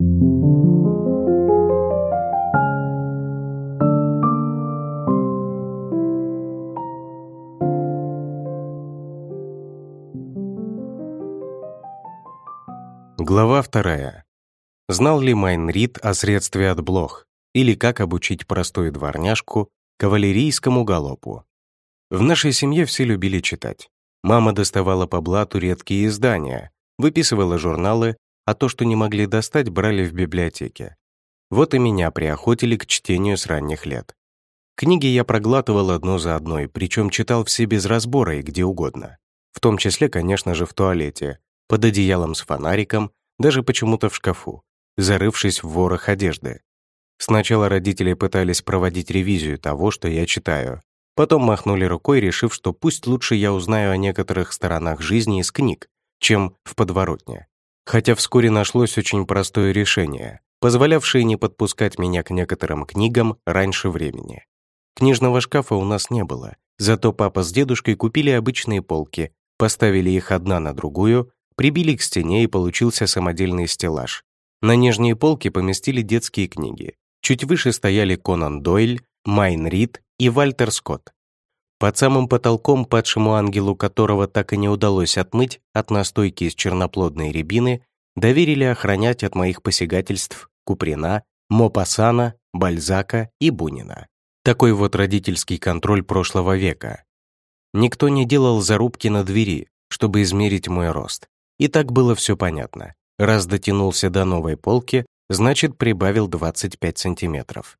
Глава вторая. Знал ли Майн Рид о средстве от блох? Или как обучить простую дворняжку кавалерийскому галопу? В нашей семье все любили читать. Мама доставала по блату редкие издания, выписывала журналы, а то, что не могли достать, брали в библиотеке. Вот и меня приохотили к чтению с ранних лет. Книги я проглатывал одну за одной, причем читал все без разбора и где угодно. В том числе, конечно же, в туалете, под одеялом с фонариком, даже почему-то в шкафу, зарывшись в ворох одежды. Сначала родители пытались проводить ревизию того, что я читаю, потом махнули рукой, решив, что пусть лучше я узнаю о некоторых сторонах жизни из книг, чем в подворотне. Хотя вскоре нашлось очень простое решение, позволявшее не подпускать меня к некоторым книгам раньше времени. Книжного шкафа у нас не было, зато папа с дедушкой купили обычные полки, поставили их одна на другую прибили к стене и получился самодельный стеллаж. На нижние полки поместили детские книги. Чуть выше стояли Конан Дойль, Майн Рид и Вальтер Скотт. Под самым потолком, падшему ангелу которого так и не удалось отмыть от настойки из черноплодной рябины, доверили охранять от моих посягательств Куприна, Мопассана, Бальзака и Бунина. Такой вот родительский контроль прошлого века. Никто не делал зарубки на двери, чтобы измерить мой рост. И так было все понятно. Раз дотянулся до новой полки, значит, прибавил 25 сантиметров.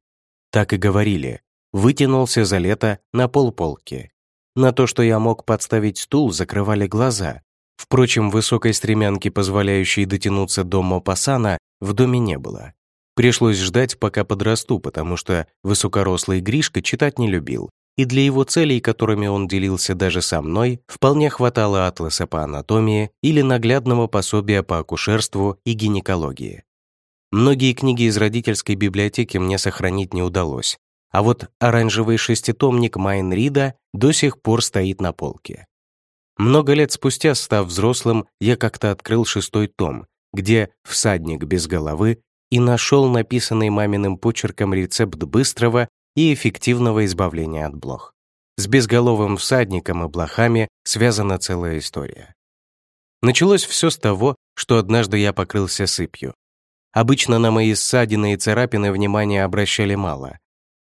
Так и говорили. Вытянулся за лето на полполки. На то, что я мог подставить стул, закрывали глаза. Впрочем, высокой стремянки, позволяющей дотянуться до Мопассана, в доме не было. Пришлось ждать, пока подрасту, потому что высокорослый Гришка читать не любил, и для его целей, которыми он делился даже со мной, вполне хватало атласа по анатомии или наглядного пособия по акушерству и гинекологии. Многие книги из родительской библиотеки мне сохранить не удалось, а вот оранжевый шеститомник Майн Рида до сих пор стоит на полке. Много лет спустя, став взрослым, я как-то открыл шестой том, где «Всадник без головы» и нашел написанный маминым почерком рецепт быстрого и эффективного избавления от блох. С безголовым всадником и блохами связана целая история. Началось все с того, что однажды я покрылся сыпью. Обычно на мои ссадины и царапины внимания обращали мало.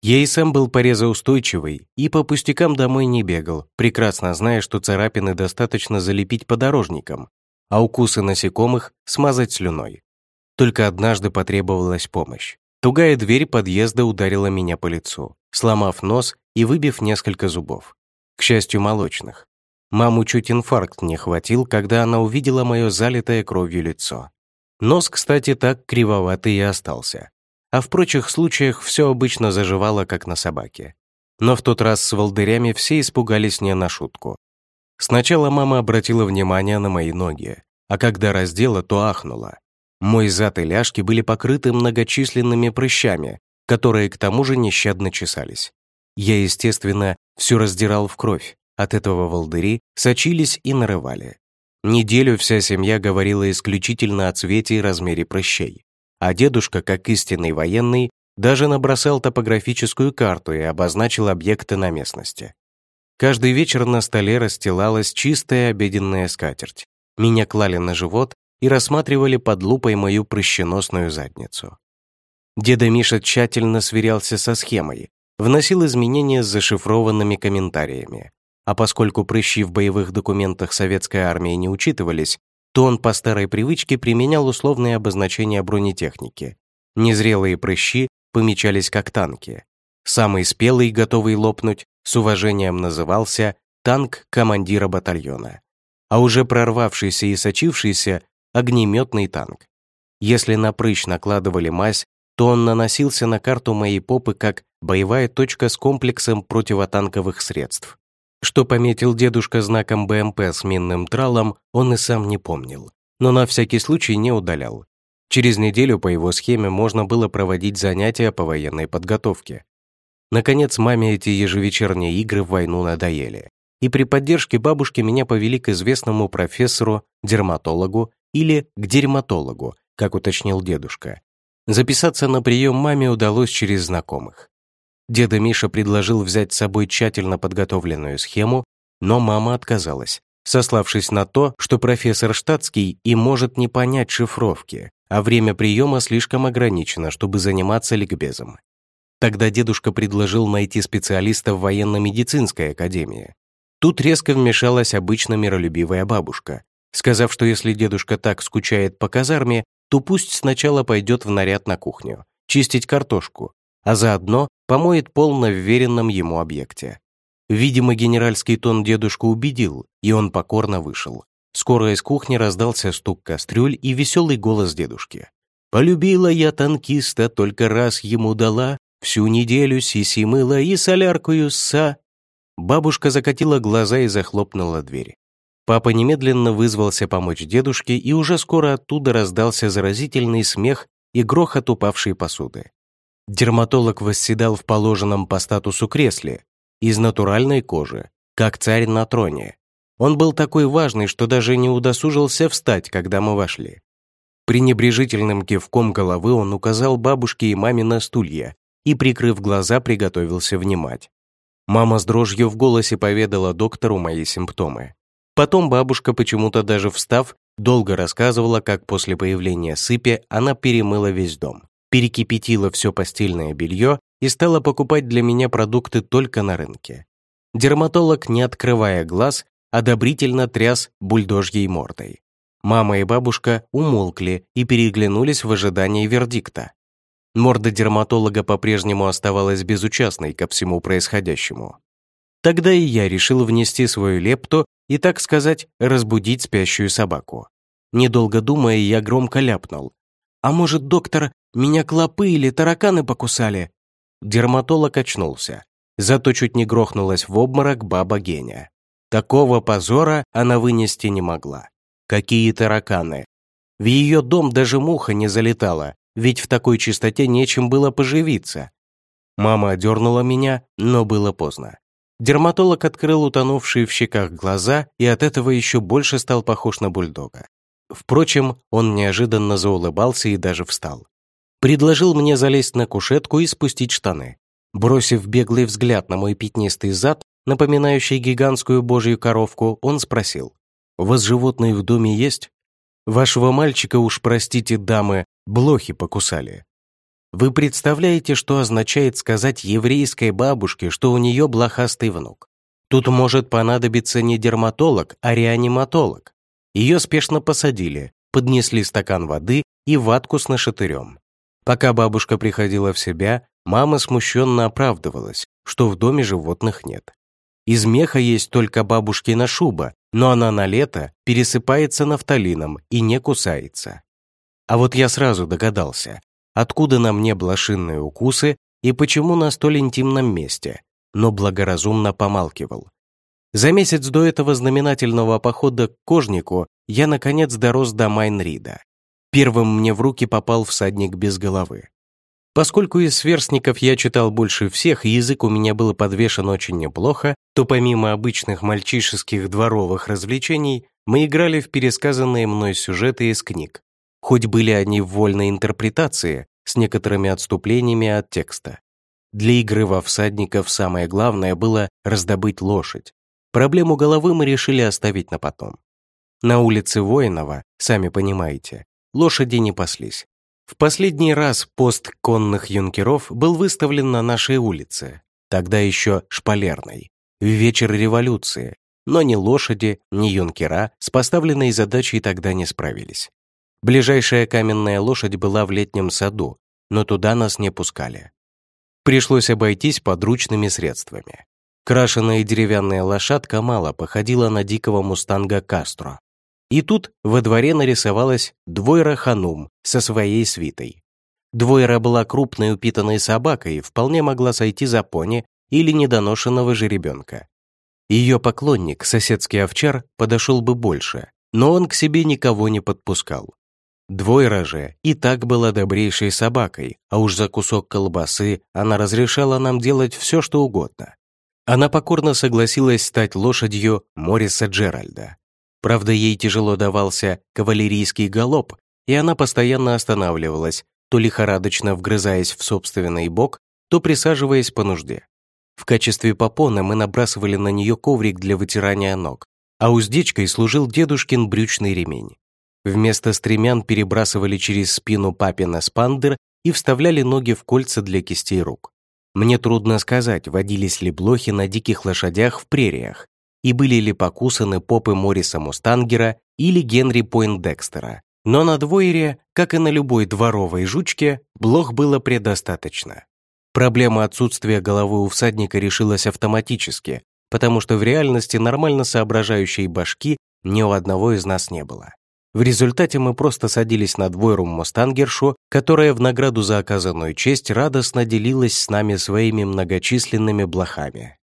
Я и сам был порезоустойчивый и по пустякам домой не бегал, прекрасно зная, что царапины достаточно залепить подорожником, а укусы насекомых смазать слюной. Только однажды потребовалась помощь. Тугая дверь подъезда ударила меня по лицу, сломав нос и выбив несколько зубов. К счастью, молочных. Маму чуть инфаркт не хватил, когда она увидела мое залитое кровью лицо. Нос, кстати, так кривоватый и остался. А в прочих случаях все обычно заживало, как на собаке. Но в тот раз с волдырями все испугались не на шутку. Сначала мама обратила внимание на мои ноги, а когда раздела, то ахнула. Мой зад и ляжки были покрыты многочисленными прыщами, которые к тому же нещадно чесались. Я, естественно, все раздирал в кровь. От этого волдыри сочились и нарывали. Неделю вся семья говорила исключительно о цвете и размере прыщей. А дедушка, как истинный военный, даже набросал топографическую карту и обозначил объекты на местности. Каждый вечер на столе расстилалась чистая обеденная скатерть. Меня клали на живот и рассматривали под лупой мою прыщеносную задницу. Деда Миша тщательно сверялся со схемой, вносил изменения с зашифрованными комментариями. А поскольку прыщи в боевых документах советской армии не учитывались, то он по старой привычке применял условные обозначения бронетехники. Незрелые прыщи помечались как танки. Самый спелый, готовый лопнуть, с уважением назывался танк командира батальона. А уже прорвавшийся и сочившийся огнеметный танк. Если на прыщ накладывали мазь, то он наносился на карту моей попы как боевая точка с комплексом противотанковых средств. Что пометил дедушка знаком БМП с минным тралом, он и сам не помнил, но на всякий случай не удалял. Через неделю по его схеме можно было проводить занятия по военной подготовке. Наконец, маме эти ежевечерние игры в войну надоели. И при поддержке бабушки меня повели к известному профессору, дерматологу или к дерматологу, как уточнил дедушка. Записаться на прием маме удалось через знакомых. Деда Миша предложил взять с собой тщательно подготовленную схему, но мама отказалась, сославшись на то, что профессор штатский и может не понять шифровки, а время приема слишком ограничено, чтобы заниматься ликбезом. Тогда дедушка предложил найти специалиста в военно-медицинской академии. Тут резко вмешалась обычно миролюбивая бабушка, сказав, что если дедушка так скучает по казарме, то пусть сначала пойдет в наряд на кухню, чистить картошку, а заодно помоет пол на вверенном ему объекте. Видимо, генеральский тон дедушку убедил, и он покорно вышел. Скоро из кухни раздался стук кастрюль и веселый голос дедушки. «Полюбила я танкиста, только раз ему дала, всю неделю сиси мыла и соляркую са». Бабушка закатила глаза и захлопнула дверь. Папа немедленно вызвался помочь дедушке, и уже скоро оттуда раздался заразительный смех и грохот упавшей посуды. Дерматолог восседал в положенном по статусу кресле из натуральной кожи, как царь на троне. Он был такой важный, что даже не удосужился встать, когда мы вошли. Пренебрежительным кивком головы он указал бабушке и маме на стулья и, прикрыв глаза, приготовился внимать. Мама с дрожью в голосе поведала доктору мои симптомы. Потом бабушка, почему-то даже встав, долго рассказывала, как после появления сыпи она перемыла весь дом, перекипятила все постельное белье и стала покупать для меня продукты только на рынке. Дерматолог, не открывая глаз, одобрительно тряс бульдожьей мордой. Мама и бабушка умолкли и переглянулись в ожидании вердикта. Морда дерматолога по-прежнему оставалась безучастной ко всему происходящему. Тогда и я решил внести свою лепту и, так сказать, разбудить спящую собаку. Недолго думая, я громко ляпнул. «А может, доктор, меня клопы или тараканы покусали?» Дерматолог очнулся. Зато чуть не грохнулась в обморок баба Геня. Такого позора она вынести не могла. Какие тараканы! В ее дом даже муха не залетала, ведь в такой чистоте нечем было поживиться. Мама одернула меня, но было поздно. Дерматолог открыл утонувшие в щеках глаза и от этого еще больше стал похож на бульдога. Впрочем, он неожиданно заулыбался и даже встал. Предложил мне залезть на кушетку и спустить штаны. Бросив беглый взгляд на мой пятнистый зад, напоминающий гигантскую божью коровку, он спросил, «У вас животные в доме есть? Вашего мальчика, уж простите, дамы, блохи покусали. Вы представляете, что означает сказать еврейской бабушке, что у нее блохастый внук? Тут может понадобиться не дерматолог, а реаниматолог. Ее спешно посадили, поднесли стакан воды и ватку с нашатырем. Пока бабушка приходила в себя, мама смущенно оправдывалась, что в доме животных нет. Из меха есть только бабушкина шуба, но она на лето пересыпается нафталином и не кусается. А вот я сразу догадался, откуда на мне блошинные укусы и почему на столь интимном месте, но благоразумно помалкивал. За месяц до этого знаменательного похода к кожнику я, наконец, дорос до Майнрида. Первым мне в руки попал всадник без головы. Поскольку из сверстников я читал больше всех, и язык у меня был подвешен очень неплохо, то помимо обычных мальчишеских дворовых развлечений, мы играли в пересказанные мной сюжеты из книг, хоть были они в вольной интерпретации с некоторыми отступлениями от текста. Для игры во всадников самое главное было раздобыть лошадь. Проблему головы мы решили оставить на потом. На улице Воинова, сами понимаете, лошади не паслись. В последний раз пост конных юнкеров был выставлен на нашей улице, тогда еще шпалерной, в вечер революции, но ни лошади, ни юнкера с поставленной задачей тогда не справились. Ближайшая каменная лошадь была в летнем саду, но туда нас не пускали. Пришлось обойтись подручными средствами. Крашеная деревянная лошадка мало походила на дикого мустанга Кастро. И тут во дворе нарисовалась Двойра Ханум со своей свитой. Двойра была крупной упитанной собакой и вполне могла сойти за пони или недоношенного жеребенка. Ее поклонник, соседский овчар, подошел бы больше, но он к себе никого не подпускал. Двойра же и так была добрейшей собакой, а уж за кусок колбасы она разрешала нам делать все, что угодно. Она покорно согласилась стать лошадью Мориса Джеральда. Правда, ей тяжело давался кавалерийский галоп, и она постоянно останавливалась, то лихорадочно вгрызаясь в собственный бок, то присаживаясь по нужде. В качестве попона мы набрасывали на нее коврик для вытирания ног, а уздечкой служил дедушкин брючный ремень. Вместо стремян перебрасывали через спину папина спандер и вставляли ноги в кольца для кистей рук. Мне трудно сказать, водились ли блохи на диких лошадях в прериях, и были ли покусаны попы Морриса Мустангера или Генри Пойндекстера. Но на двоере, как и на любой дворовой жучке, блох было предостаточно. Проблема отсутствия головы у всадника решилась автоматически, потому что в реальности нормально соображающей башки ни у одного из нас не было. В результате мы просто садились на двойрум Мустангершу, которая в награду за оказанную честь радостно делилась с нами своими многочисленными блохами.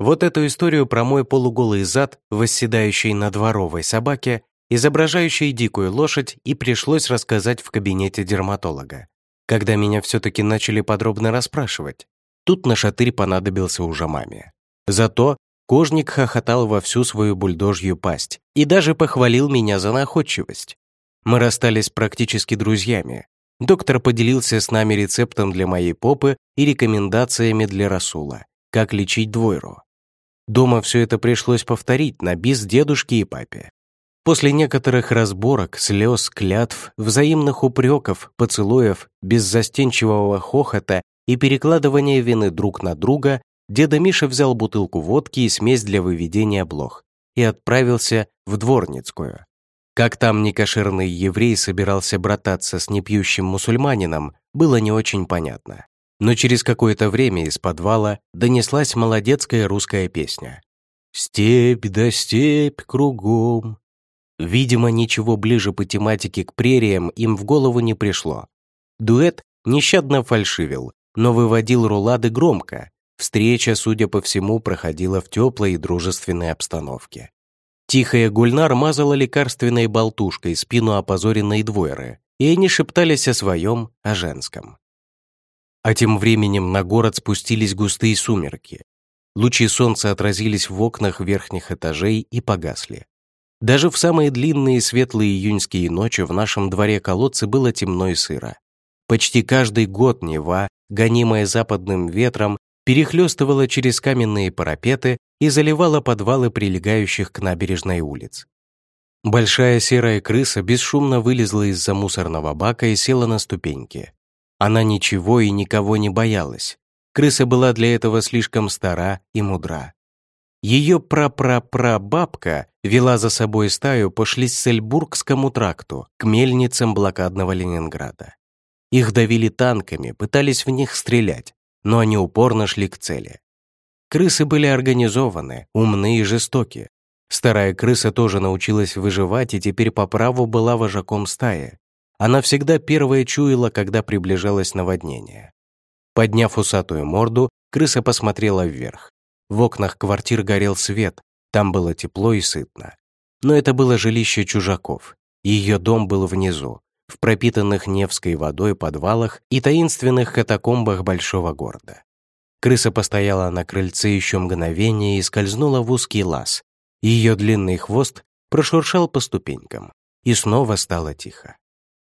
Вот эту историю про мой полуголый зад, восседающий на дворовой собаке, изображающей дикую лошадь, и пришлось рассказать в кабинете дерматолога. Когда меня все-таки начали подробно расспрашивать, тут на шатырь понадобился уже маме. Зато Кожник хохотал во всю свою бульдожью пасть и даже похвалил меня за находчивость. Мы расстались практически друзьями. Доктор поделился с нами рецептом для моей попы и рекомендациями для Расула, как лечить двойру. Дома все это пришлось повторить на бис дедушке и папе. После некоторых разборок, слез, клятв, взаимных упреков, поцелуев, беззастенчивого хохота и перекладывания вины друг на друга, Деда Миша взял бутылку водки и смесь для выведения блох и отправился в Дворницкую. Как там некошерный еврей собирался брататься с непьющим мусульманином, было не очень понятно. Но через какое-то время из подвала донеслась молодецкая русская песня. «Степь да степь кругом». Видимо, ничего ближе по тематике к прериям им в голову не пришло. Дуэт нещадно фальшивил, но выводил рулады громко, Встреча, судя по всему, проходила в теплой и дружественной обстановке. Тихая Гульнар мазала лекарственной болтушкой спину опозоренной двойры, и они шептались о своем, о женском. А тем временем на город спустились густые сумерки. Лучи солнца отразились в окнах верхних этажей и погасли. Даже в самые длинные светлые июньские ночи в нашем дворе колодцы было темно и сыро. Почти каждый год Нева, гонимая западным ветром, перехлестывала через каменные парапеты и заливала подвалы прилегающих к набережной улиц. Большая серая крыса бесшумно вылезла из-за мусорного бака и села на ступеньки. Она ничего и никого не боялась. Крыса была для этого слишком стара и мудра. Ее прапрапрабабка вела за собой стаю по Шлиссельбургскому тракту к мельницам блокадного Ленинграда. Их давили танками, пытались в них стрелять, но они упорно шли к цели. Крысы были организованы, умны и жестоки. Старая крыса тоже научилась выживать и теперь по праву была вожаком стаи. Она всегда первая чуяла, когда приближалось наводнение. Подняв усатую морду, крыса посмотрела вверх. В окнах квартир горел свет, там было тепло и сытно. Но это было жилище чужаков. Ее дом был внизу, в пропитанных Невской водой подвалах и таинственных катакомбах большого города. Крыса постояла на крыльце еще мгновение и скользнула в узкий лаз. Ее длинный хвост прошуршал по ступенькам, и снова стало тихо.